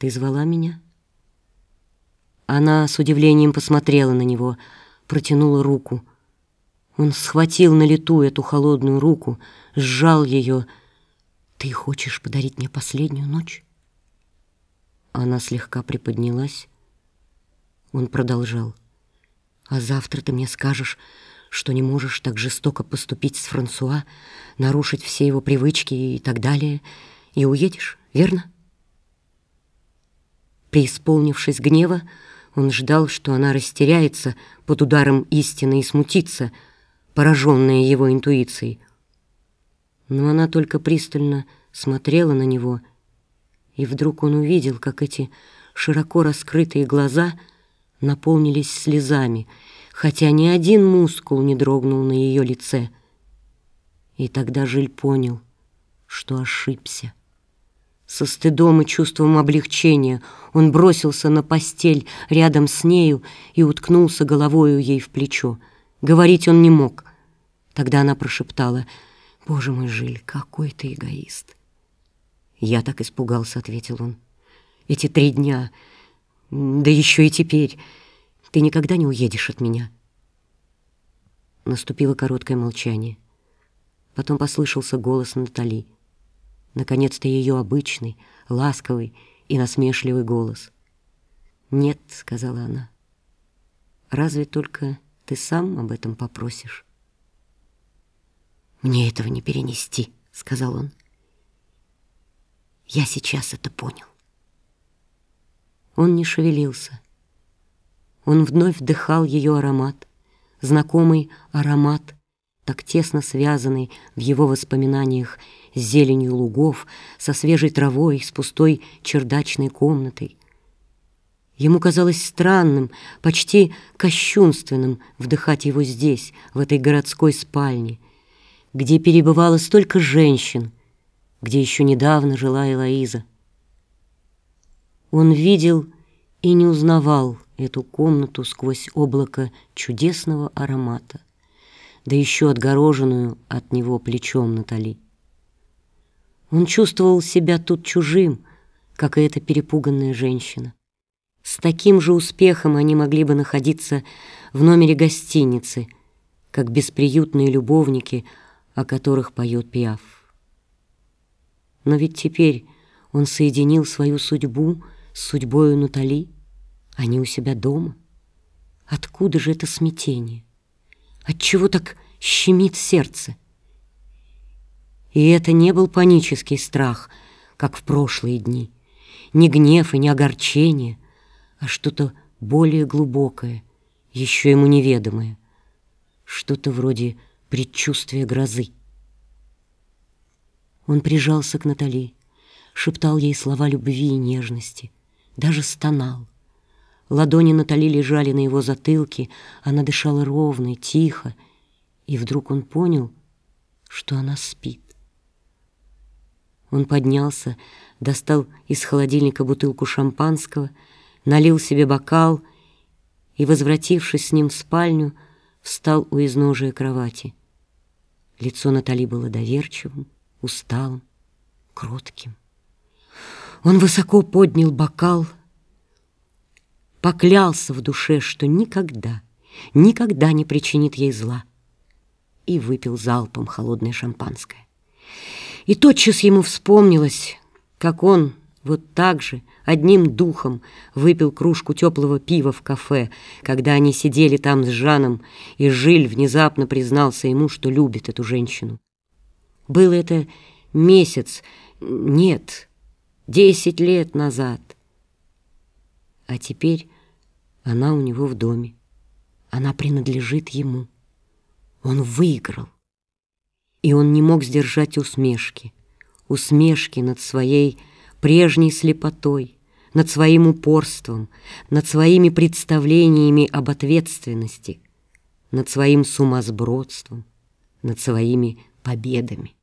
«Ты звала меня?» Она с удивлением посмотрела на него, протянула руку. Он схватил на лету эту холодную руку, сжал ее. «Ты хочешь подарить мне последнюю ночь?» Она слегка приподнялась. Он продолжал. «А завтра ты мне скажешь, что не можешь так жестоко поступить с Франсуа, нарушить все его привычки и так далее, и уедешь, верно?» Преисполнившись гнева, он ждал, что она растеряется под ударом истины и смутится, пораженная его интуицией. Но она только пристально смотрела на него, и вдруг он увидел, как эти широко раскрытые глаза наполнились слезами, хотя ни один мускул не дрогнул на ее лице. И тогда Жиль понял, что ошибся. Со стыдом и чувством облегчения он бросился на постель рядом с нею и уткнулся головою ей в плечо. Говорить он не мог. Тогда она прошептала, «Боже мой, Жиль, какой ты эгоист!» «Я так испугался», — ответил он. «Эти три дня, да еще и теперь, ты никогда не уедешь от меня». Наступило короткое молчание. Потом послышался голос Натали — наконец-то ее обычный, ласковый и насмешливый голос. «Нет», — сказала она, — «разве только ты сам об этом попросишь?» «Мне этого не перенести», — сказал он. «Я сейчас это понял». Он не шевелился. Он вновь вдыхал ее аромат, знакомый аромат, так тесно связанный в его воспоминаниях с зеленью лугов, со свежей травой, с пустой чердачной комнатой. Ему казалось странным, почти кощунственным вдыхать его здесь, в этой городской спальне, где перебывало столько женщин, где еще недавно жила Элоиза. Он видел и не узнавал эту комнату сквозь облако чудесного аромата, да еще отгороженную от него плечом Натали. Он чувствовал себя тут чужим, как и эта перепуганная женщина. С таким же успехом они могли бы находиться в номере гостиницы, как бесприютные любовники, о которых поет Пиаф. Но ведь теперь он соединил свою судьбу с судьбою Натали, они у себя дома. Откуда же это смятение? Отчего так щемит сердце? И это не был панический страх, как в прошлые дни, не гнев и не огорчение, а что-то более глубокое, еще ему неведомое, что-то вроде предчувствия грозы. Он прижался к Натали, шептал ей слова любви и нежности, даже стонал. Ладони Натали лежали на его затылке, она дышала ровно и тихо, и вдруг он понял, что она спит. Он поднялся, достал из холодильника бутылку шампанского, налил себе бокал и, возвратившись с ним в спальню, встал у изножия кровати. Лицо Натали было доверчивым, усталым, кротким. Он высоко поднял бокал, поклялся в душе, что никогда, никогда не причинит ей зла, и выпил залпом холодное шампанское. И тотчас ему вспомнилось, как он вот так же одним духом выпил кружку теплого пива в кафе, когда они сидели там с Жаном, и Жиль внезапно признался ему, что любит эту женщину. Было это месяц, нет, десять лет назад. А теперь она у него в доме. Она принадлежит ему. Он выиграл и он не мог сдержать усмешки, усмешки над своей прежней слепотой, над своим упорством, над своими представлениями об ответственности, над своим сумасбродством, над своими победами.